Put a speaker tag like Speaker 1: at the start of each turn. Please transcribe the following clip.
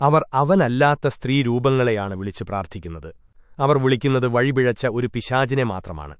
Speaker 1: അവർ അവനല്ലാത്ത സ്ത്രീരൂപങ്ങളെയാണ് വിളിച്ചു പ്രാർത്ഥിക്കുന്നത്. അവർ വിളിക്കുന്നത് വഴിപിഴച്ച ഒരു പിശാചിനെ മാത്രമാണ്.